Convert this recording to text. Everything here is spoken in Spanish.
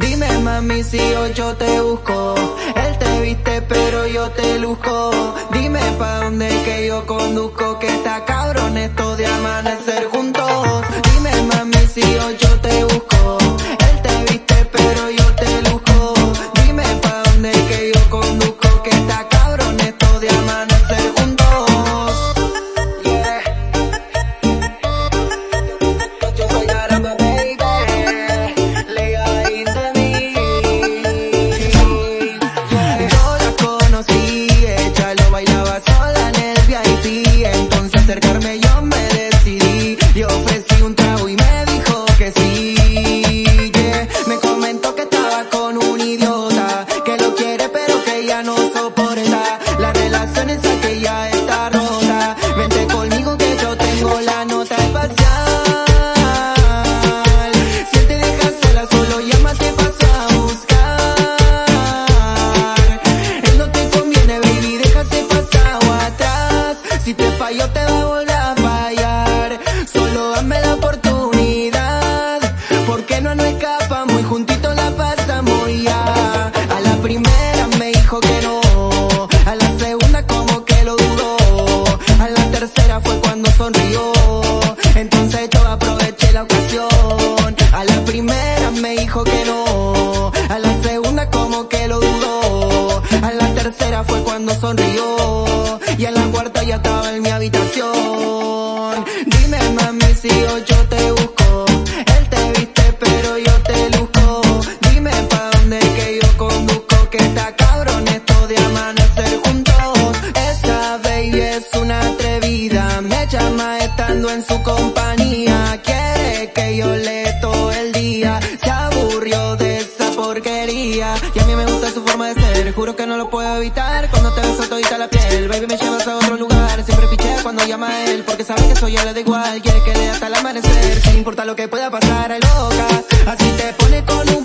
Dime mami si hoy yo te busco. Él te viste pero yo te luzco. Dime pa' dónde que yo conduzco. Que está cabrón esto de amanecer juntos. Dime mami si hoy yo Entonces yo aproveché la ocasión. A la primera me dijo que no. A la segunda como que lo dudó. A la tercera fue cuando sonrió. Y a la cuarta ya estaba en mi habitación. Dime mami en su compañía. Quiere que yo le todo el día. Se aburrió de esa porquería. Y a mí me gusta su forma de ser. Juro que no lo puedo evitar. Cuando te beso todita la piel. Baby me llevas a otro lugar. Siempre piché cuando llama a él. Porque sabe que soy yo le da igual. Quiere que le hasta el amanecer. Sin importa lo que pueda pasar, hay loca. Así te pone con un